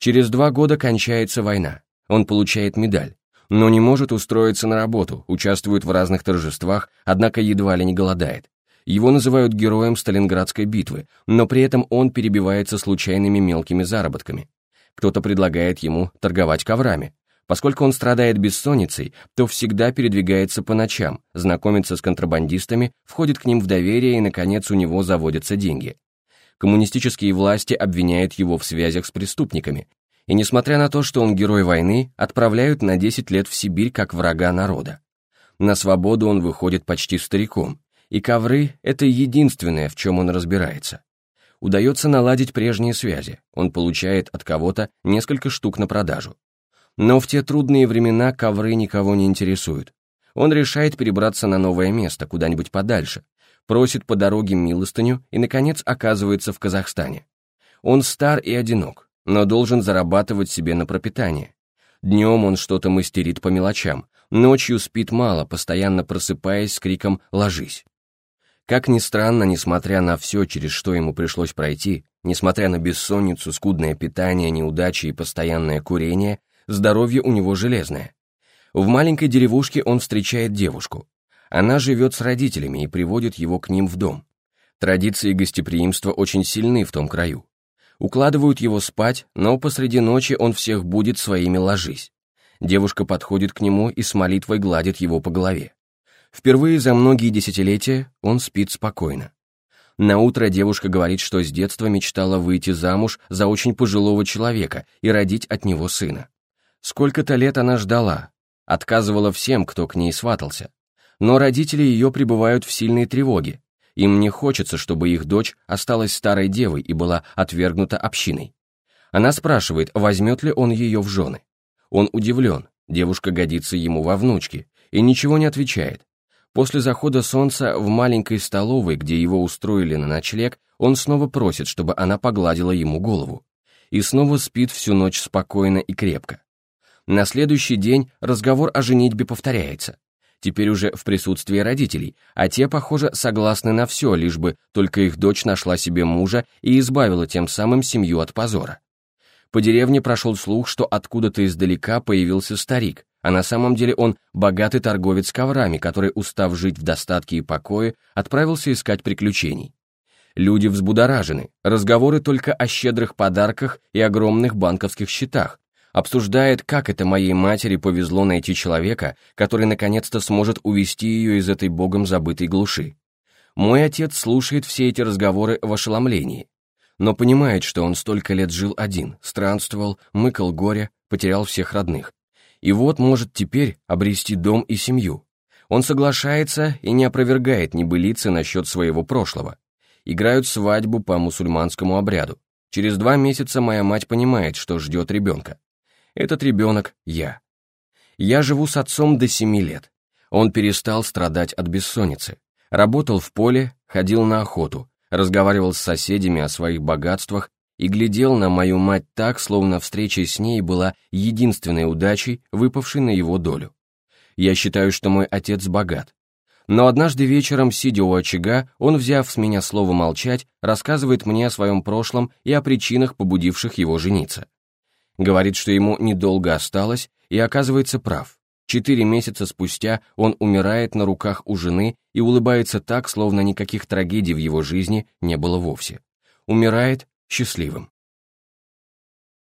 Через два года кончается война. Он получает медаль, но не может устроиться на работу, участвует в разных торжествах, однако едва ли не голодает. Его называют героем Сталинградской битвы, но при этом он перебивается случайными мелкими заработками. Кто-то предлагает ему торговать коврами. Поскольку он страдает бессонницей, то всегда передвигается по ночам, знакомится с контрабандистами, входит к ним в доверие и, наконец, у него заводятся деньги. Коммунистические власти обвиняют его в связях с преступниками, и, несмотря на то, что он герой войны, отправляют на 10 лет в Сибирь как врага народа. На свободу он выходит почти стариком, и ковры — это единственное, в чем он разбирается. Удается наладить прежние связи, он получает от кого-то несколько штук на продажу. Но в те трудные времена ковры никого не интересуют. Он решает перебраться на новое место, куда-нибудь подальше, просит по дороге милостыню и, наконец, оказывается в Казахстане. Он стар и одинок, но должен зарабатывать себе на пропитание. Днем он что-то мастерит по мелочам, ночью спит мало, постоянно просыпаясь с криком «ложись». Как ни странно, несмотря на все, через что ему пришлось пройти, несмотря на бессонницу, скудное питание, неудачи и постоянное курение, здоровье у него железное. В маленькой деревушке он встречает девушку. Она живет с родителями и приводит его к ним в дом. Традиции гостеприимства очень сильны в том краю. Укладывают его спать, но посреди ночи он всех будет своими ложись. Девушка подходит к нему и с молитвой гладит его по голове. Впервые за многие десятилетия он спит спокойно. На утро девушка говорит, что с детства мечтала выйти замуж за очень пожилого человека и родить от него сына. Сколько-то лет она ждала, отказывала всем, кто к ней сватался. Но родители ее пребывают в сильной тревоге, им не хочется, чтобы их дочь осталась старой девой и была отвергнута общиной. Она спрашивает, возьмет ли он ее в жены. Он удивлен, девушка годится ему во внучке, и ничего не отвечает. После захода солнца в маленькой столовой, где его устроили на ночлег, он снова просит, чтобы она погладила ему голову. И снова спит всю ночь спокойно и крепко. На следующий день разговор о женитьбе повторяется теперь уже в присутствии родителей, а те, похоже, согласны на все, лишь бы только их дочь нашла себе мужа и избавила тем самым семью от позора. По деревне прошел слух, что откуда-то издалека появился старик, а на самом деле он богатый торговец коврами, который, устав жить в достатке и покое, отправился искать приключений. Люди взбудоражены, разговоры только о щедрых подарках и огромных банковских счетах, обсуждает, как это моей матери повезло найти человека, который наконец-то сможет увести ее из этой богом забытой глуши. Мой отец слушает все эти разговоры в ошеломлении, но понимает, что он столько лет жил один, странствовал, мыкал горе, потерял всех родных. И вот может теперь обрести дом и семью. Он соглашается и не опровергает небылицы насчет своего прошлого. Играют свадьбу по мусульманскому обряду. Через два месяца моя мать понимает, что ждет ребенка. Этот ребенок — я. Я живу с отцом до семи лет. Он перестал страдать от бессонницы. Работал в поле, ходил на охоту, разговаривал с соседями о своих богатствах и глядел на мою мать так, словно встреча с ней была единственной удачей, выпавшей на его долю. Я считаю, что мой отец богат. Но однажды вечером, сидя у очага, он, взяв с меня слово молчать, рассказывает мне о своем прошлом и о причинах, побудивших его жениться. Говорит, что ему недолго осталось, и оказывается прав. Четыре месяца спустя он умирает на руках у жены и улыбается так, словно никаких трагедий в его жизни не было вовсе. Умирает счастливым.